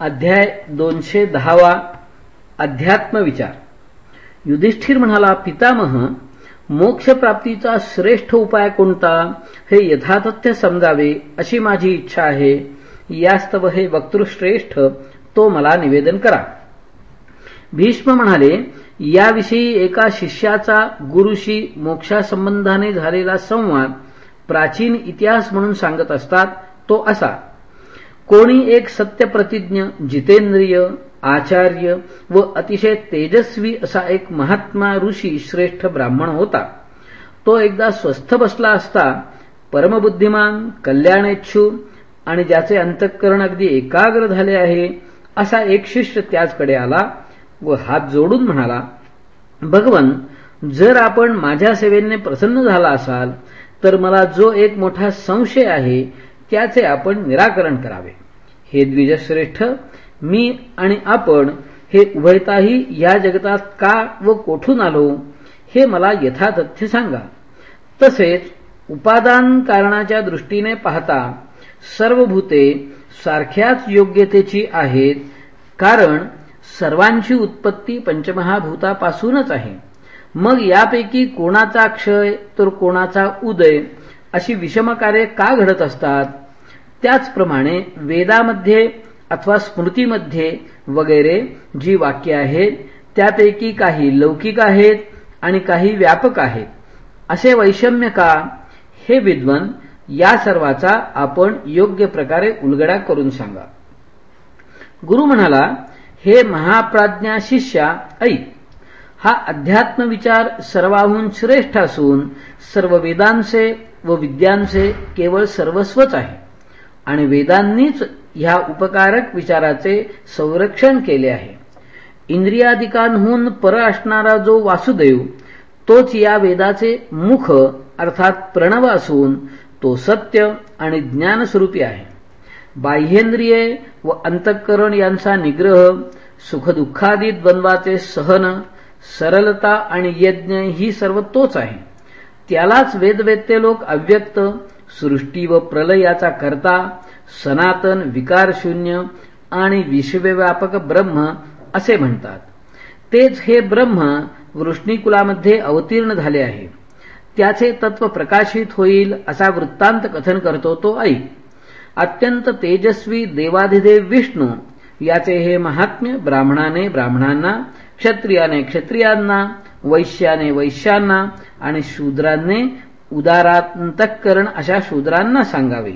अध्याय दोनशे दहावा अध्यात्म विचार. युधिष्ठिर म्हणाला पितामह मोक्षप्राप्तीचा श्रेष्ठ उपाय कोणता? हे यथातथ्य समजावे अशी माझी इच्छा आहे. यास्तव हे वक्तृश्रेष्ठ तो मला निवेदन करा. भीष्म म्हणाले याविषयी एका शिष्याचा गुरुशी मोक्षासंबंधाने झालेला संवाद प्राचीन इतिहास म्हणून सांगत असतात तो असा. कोणी एक सत्यप्रतिज्ञ जितेंद्रिय आचार्य व अतिशय तेजस्वी असा एक महात्मा ऋषी श्रेष्ठ ब्राह्मण होता. तो एकदा स्वस्थ बसला असता परमबुद्धिमान कल्याणेच्छू आणि ज्याचे अंतःकरण अगदी एकाग्र झाले आहे असा एक शिष्य त्याचकडे आला व हात जोडून म्हणाला भगवन जर आपण माझ्या सेवेने प्रसन्न झाला असाल तर मला जो एक मोठा संशय आहे त्याचे आपण निराकरण करावे. हे द्विजश्रेष्ठ मी आणि आपण हे उभयताही या जगतात का व कोठून आलो हे मला यथातथ्य सांगा. तसेच उपादान कारणाच्या दृष्टीने पाहता सर्व भूते सारख्याच योग्यतेची आहेत कारण सर्वांची उत्पत्ती पंचमहाभूतापासूनच आहे. मग यापैकी कोणाचा क्षय तर कोणाचा उदय अशी विषमकार्य का घडत असतात? त्याचप्रमाणे वेदामध्ये अथवा स्मृतीमध्ये वगैरे जी वाक्य आहेत त्यापैकी काही लौकिक आहेत आणि काही व्यापक आहेत. असे वैषम्य का? हे विद्वन या सर्वाचा आपण योग्य प्रकारे उलगडा करून सांगा. गुरु म्हणाला हे महाप्राज्ञा शिष्या ऐक. हा अध्यात्म विचार सर्वाहून श्रेष्ठ असून सर्व वेदांचे व विद्यांचे केवळ सर्वस्वच आहे. आणि वेदांनीच ह्या उपकारक विचाराचे संरक्षण केले आहे. इंद्रियाधिकांहून पर असणारा जो वासुदेव तोच या वेदाचे मुख अर्थात प्रणव असून तो सत्य आणि ज्ञानस्वरूपी आहे. बाह्येंद्रिये व अंतःकरण यांचा निग्रह सुखदुःखादी द्वंद्वाचे सहन सरलता आणि यज्ञ ही सर्व तोच आहे. त्यालाच वेदवेत्ते लोक अव्यक्त सृष्टी व प्रलयाचा करता सनातन विकारशून्य आणि विश्वव्यापक ब्रह्म असे म्हणतात. तेच हे ब्रह्म वृष्णीकुलामध्ये अवतीर्ण झाले आहे. त्याचे तत्व प्रकाशित होईल असा वृत्तांत कथन करतो तो ऐक अत्यंत तेजस्वी देवाधिदेव विष्णू याचे हे महात्म्य ब्राह्मणाने ब्राह्मणांना क्षत्रियाने क्षत्रियांना वैश्याने वैश्यांना आणि शूद्रांनी उदारांतकरण अशा शूद्रांना सांगावे.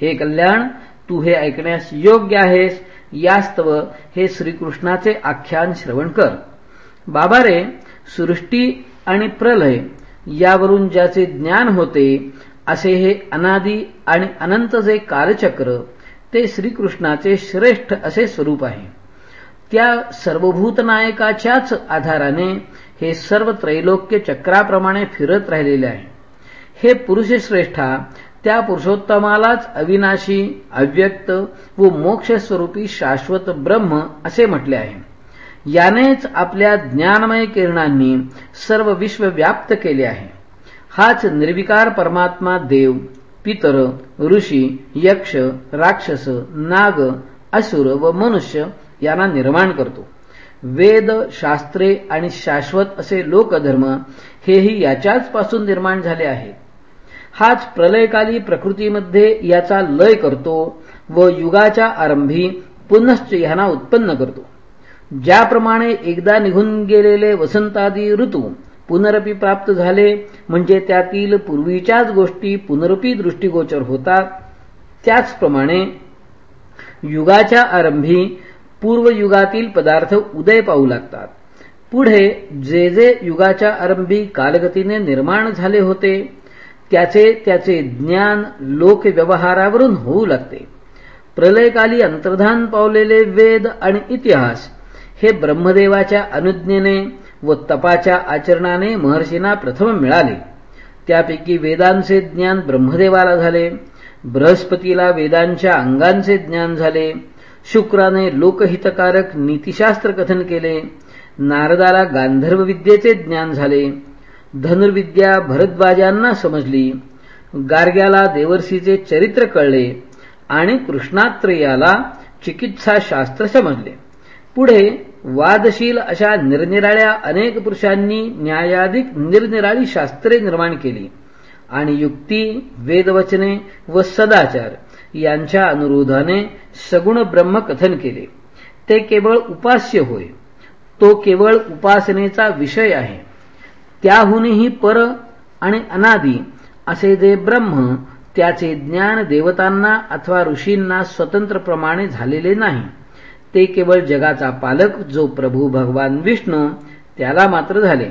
हे कल्याण तू हे ऐकण्यास योग्य आहेस यास्तव हे श्रीकृष्णाचे आख्यान श्रवण कर. बाबा रे सृष्टी आणि प्रलय यावरून ज्याचे ज्ञान होते असे हे अनादी आणि अनंत जे कालचक्र ते श्रीकृष्णाचे श्रेष्ठ असे स्वरूप आहे. त्या सर्वभूतनायकाच्याच आधाराने हे सर्व त्रैलोक्य चक्राप्रमाणे फिरत राहिलेले आहे. हे पुरुषश्रेष्ठा त्या पुरुषोत्तमालाच अविनाशी अव्यक्त व मोक्षस्वरूपी शाश्वत ब्रह्म असे म्हटले आहे. यानेच आपल्या ज्ञानमय किरणांनी सर्व विश्व व्याप्त केले आहे. हाच निर्विकार परमात्मा देव पितर ऋषी यक्ष राक्षस नाग असुर व मनुष्य यांना निर्माण करतो. वेद शास्त्रे आणि शाश्वत असे लोकधर्म हेही याच्याच पासून निर्माण झाले आहेत. हाच प्रलयकाली प्रकृतीमध्ये याचा लय करतो व युगाच्या आरंभी पुनश्च ह्यांना उत्पन्न करतो. ज्याप्रमाणे एकदा निघून गेलेले वसंतादी ऋतू पुनरपी प्राप्त झाले म्हणजे त्यातील पूर्वीच्याच गोष्टी पुनरपी दृष्टीगोचर होतात. त्याचप्रमाणे युगाच्या आरंभी पूर्वयुगातील पदार्थ उदय पाहू लागतात. पुढे जे जे युगाच्या आरंभी कालगतीने निर्माण झाले होते त्याचे त्याचे ज्ञान लोकव्यवहारावरून होऊ लागते. प्रलयकाली अंतर्धान पावलेले वेद आणि इतिहास हे ब्रह्मदेवाच्या अनुज्ञेने व तपाच्या आचरणाने महर्षींना प्रथम मिळाले. त्यापैकी वेदांचे ज्ञान ब्रह्मदेवाला झाले बृहस्पतीला वेदांच्या अंगांचे ज्ञान झाले शुक्राने लोकहितकारक नीतिशास्त्र कथन केले. नारदाला गांधर्व विद्येचे ज्ञान झाले. धनुर्विद्या भरद्वाजांना समजली. गार्ग्याला देवर्षीचे चरित्र कळले आणि कृष्णात्रेयाला चिकित्साशास्त्र समजले. पुढे वादशील अशा निरनिराळ्या अनेक पुरुषांनी न्यायाधिक निरनिराळी शास्त्रे निर्माण केली आणि युक्ती वेदवचने व सदाचार यांच्या अनुरोधाने सगुण ब्रह्म कथन केले. ते केवळ उपास्य होय. तो केवळ उपासनेचा विषय आहे. त्याहूनही पर आणि अनादी असे जे ब्रह्म त्याचे ज्ञान देवतांना अथवा ऋषींना स्वतंत्रप्रमाणे झालेले नाही. ते केवळ जगाचा पालक जो प्रभू भगवान विष्णू त्याला मात्र झाले.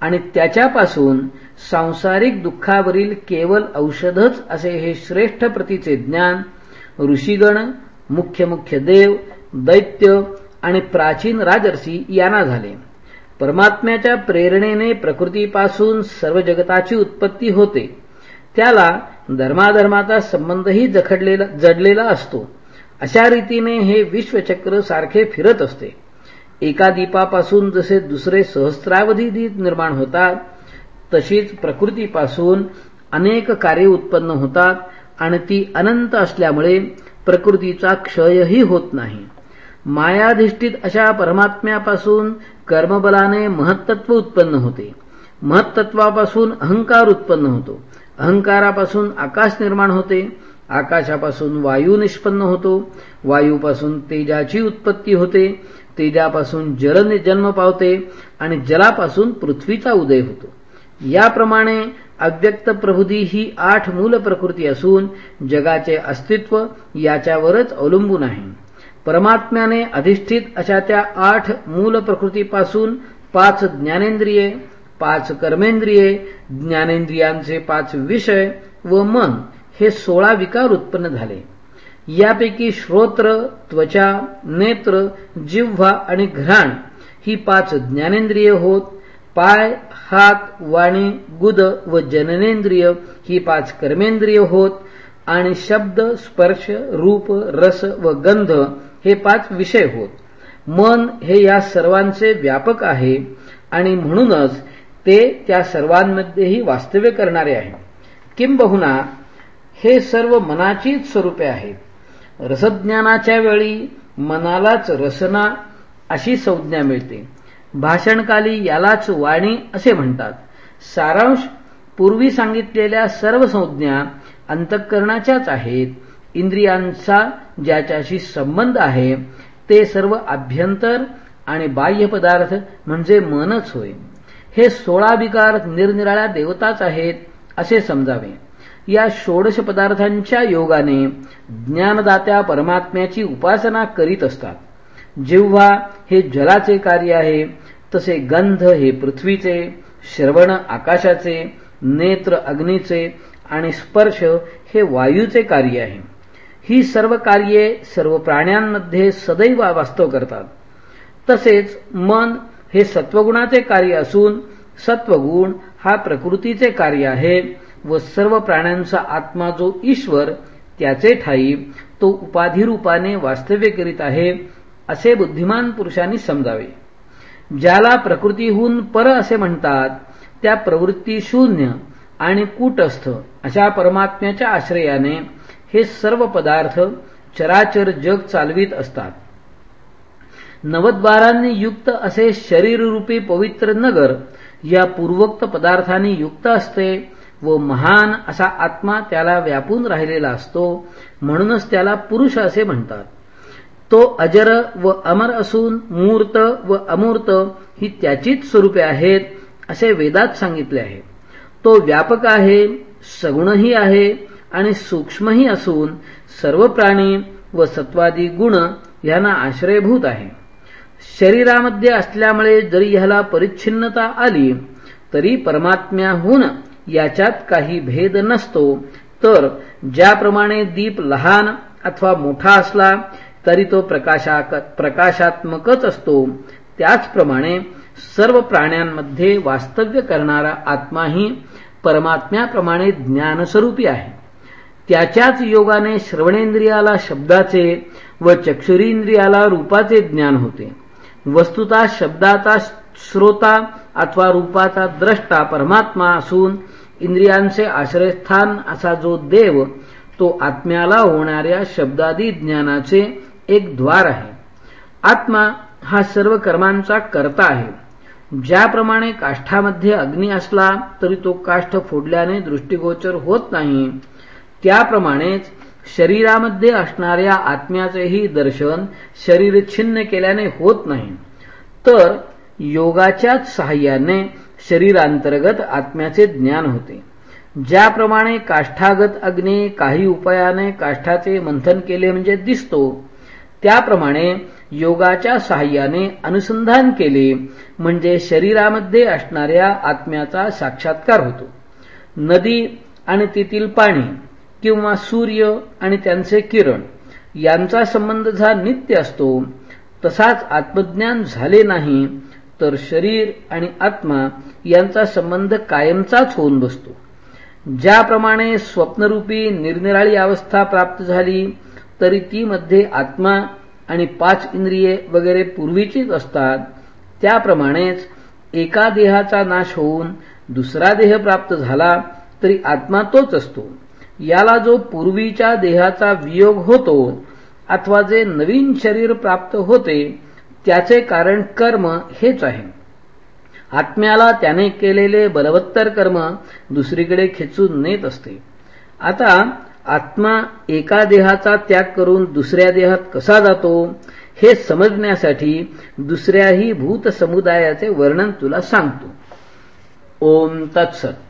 आणि त्याच्यापासून सांसारिक दुःखावरील केवळ औषधच असे हे श्रेष्ठ प्रतीचे ज्ञान ऋषीगण मुख्य मुख्य देव दैत्य आणि प्राचीन राजर्षी यांना झाले. परमात्म्याच्या प्रेरणेने प्रकृतीपासून सर्व जगताची उत्पत्ती होते. त्याला धर्माधर्माचा संबंधही जखडलेला जडलेला असतो. अशा रीतीने हे विश्वचक्र सारखे फिरत असते. एका दीपापासून जसे दुसरे सहस्रावधी दीप निर्माण होतात तशीच प्रकृतीपासून अनेक कार्य उत्पन्न होतात आणि ती अनंत असल्यामुळे प्रकृतीचा क्षयही होत नाही. मायाधिष्ठित अशा परमात्म्यापासून कर्मबलाने महत्त्व उत्पन्न होते. महत्त्वापासून अहंकार उत्पन्न होतो. अहंकारापासून आकाश निर्माण होते. आकाशापासून वायू निष्पन्न होतो. वायूपासून तेजाची उत्पत्ती होते. तेजापासून जल जन्म पावते आणि जलापासून पृथ्वीचा उदय होतो. याप्रमाणे अव्यक्त प्रभुदी ही आठ मूल प्रकृती असून जगाचे अस्तित्व याच्यावरच अवलंबून आहे. परमात्म्याने अधिष्ठित अशा त्या आठ मूल प्रकृतीपासून पाच ज्ञानेंद्रिये पाच कर्मेंद्रिये ज्ञानेंद्रियांचे पाच विषय व मन हे सोळा विकार उत्पन्न झाले. यापैकी श्रोत्र त्वचा नेत्र जिव्हा आणि घ्राण ही पाच ज्ञानेंद्रिय होत पाय हात वाणी गुद व जननेंद्रिय ही पाच कर्मेंद्रिय होत आणि शब्द स्पर्श रूप रस व गंध हे पाच विषय होत. मन हे या सर्वांचे व्यापक आहे आणि म्हणूनच ते त्या सर्वांमध्येही वास्तव्य करणारे आहे. किंबहुना हे सर्व मनाचीच स्वरूपे आहेत. रसज्ञानाच्या वेळी मनालाच रसना अशी संज्ञा मिळते. भाषणकाली यालाच वाणी असे म्हणतात. सारांश पूर्वी सांगितलेल्या सर्व संज्ञा अंतःकरणाच्याच आहेत. इंद्रियांचा ज्याच्याशी संबंध आहे ते सर्व आभ्यंतर आणि बाह्य पदार्थ म्हणजे मनच होय. हे सोळा विकार निरनिराळ्या देवताच आहेत असे समजावे. या षोडश पदार्थांच्या योगाने ज्ञानदात्या परमात्म्याची उपासना करीत असतात. जेव्हा हे जलाचे कार्य आहे तसे गंध हे पृथ्वीचे श्रवण आकाशाचे नेत्र अग्नीचे आणि स्पर्श हे वायूचे कार्य आहे. ही सर्व कार्ये सर्व प्राण्यांमध्ये सदैव वास्तव करतात. तसेच मन हे सत्वगुणाचे कार्य असून सत्वगुण हा प्रकृतीचे कार्य आहे व सर्व प्राण्यांचा आत्मा जो ईश्वर त्याचे ठाई तो उपाधिरूपाने वास्तव्य करीत आहे असे बुद्धिमान पुरुषांनी समजावे. ज्याला प्रकृतीहून पर असे म्हणतात त्या प्रवृत्ती शून्य आणि कूटस्थ अशा परमात्म्याच्या आश्रयाने हे सर्व पदार्थ चराचर जग चालवीत असतात. नवद्वारांनी युक्त असे शरीररूपी पवित्र नगर या पूर्वोक्त पदार्थांनी युक्त असते व महान असा आत्मा त्याला व्यापून राहिलेला असतो म्हणूनच त्याला पुरुष असे म्हणतात. तो अजर व अमर असून मूर्त व अमूर्त ही त्याचीच स्वरूपे आहेत असे वेदात सांगितले आहे. तो व्यापक आहे सगुणही आहे आणि सूक्ष्मही असून सर्व प्राणी व सत्वादी गुण यांना आश्रयभूत आहे. शरीरामध्ये असल्यामुळे जरी ह्याला परिच्छिन्नता आली तरी परमात्म्याहून याच्यात काही भेद नसतो. तर ज्याप्रमाणे दीप लहान अथवा मोठा असला तरी तो प्रकाशा प्रकाशात्मकच असतो. त्याचप्रमाणे सर्व प्राण्यांमध्ये वास्तव्य करणारा आत्माही परमात्म्याप्रमाणे ज्ञानस्वरूपी आहे. त्याच्याच योगाने श्रवणेंद्रियाला शब्दाचे व चक्षुरींद्रियाला रूपाचे ज्ञान होते. वस्तुता शब्दाचा श्रोता अथवा रूपाचा द्रष्टा परमात्मा असून इंद्रियांचे आश्रयस्थान असा जो देव तो आत्म्याला होणाऱ्या शब्दादी ज्ञानाचे एक द्वार आहे. आत्मा हा सर्व कर्मांचा कर्ता आहे. ज्याप्रमाणे काष्ठामध्ये अग्नी असला तरी तो काष्ठ फोडल्याने दृष्टीगोचर होत नाही. त्याप्रमाणेच शरीरामध्ये असणाऱ्या आत्म्याचेही दर्शन शरीर छिन्न केल्याने होत नाही. तर योगाच्याच सहाय्याने शरीरांतर्गत आत्म्याचे ज्ञान होते. ज्याप्रमाणे काष्ठागत अग्नी काही उपायाने काष्ठाचे मंथन केले म्हणजे दिसतो त्याप्रमाणे योगाच्या सहाय्याने अनुसंधान केले म्हणजे शरीरामध्ये असणाऱ्या आत्म्याचा साक्षात्कार होतो. नदी आणि तेथील पाणी किंवा सूर्य आणि त्यांचे किरण यांचा संबंध जा नित्य असतो तसाच आत्मज्ञान झाले नाही तर शरीर आणि आत्मा यांचा संबंध कायमचाच होऊन बसतो. ज्याप्रमाणे स्वप्नरूपी निरनिराळी अवस्था प्राप्त झाली तरी ती मध्ये आत्मा आणि पाच इंद्रिये वगैरे पूर्वीचीच असतात. त्याप्रमाणेच एका देहाचा नाश होऊन दुसरा देह प्राप्त झाला तरी आत्मा तोच असतो. याला जो पूर्वीच्या देहाचा वियोग होतो अथवा जे नवीन शरीर प्राप्त होते त्याचे कारण कर्म हेच आहे. आत्म्याला त्याने केलेले बलवत्तर कर्म दुसरीकडे खेचून नेत असते. आता आत्मा एका देहाचा त्याग करून दुसऱ्या देहात कसा जातो हे समजण्यासाठी दुसऱ्याही भूत समुदायाचे वर्णन तुला सांगतो. ओम तत्सत.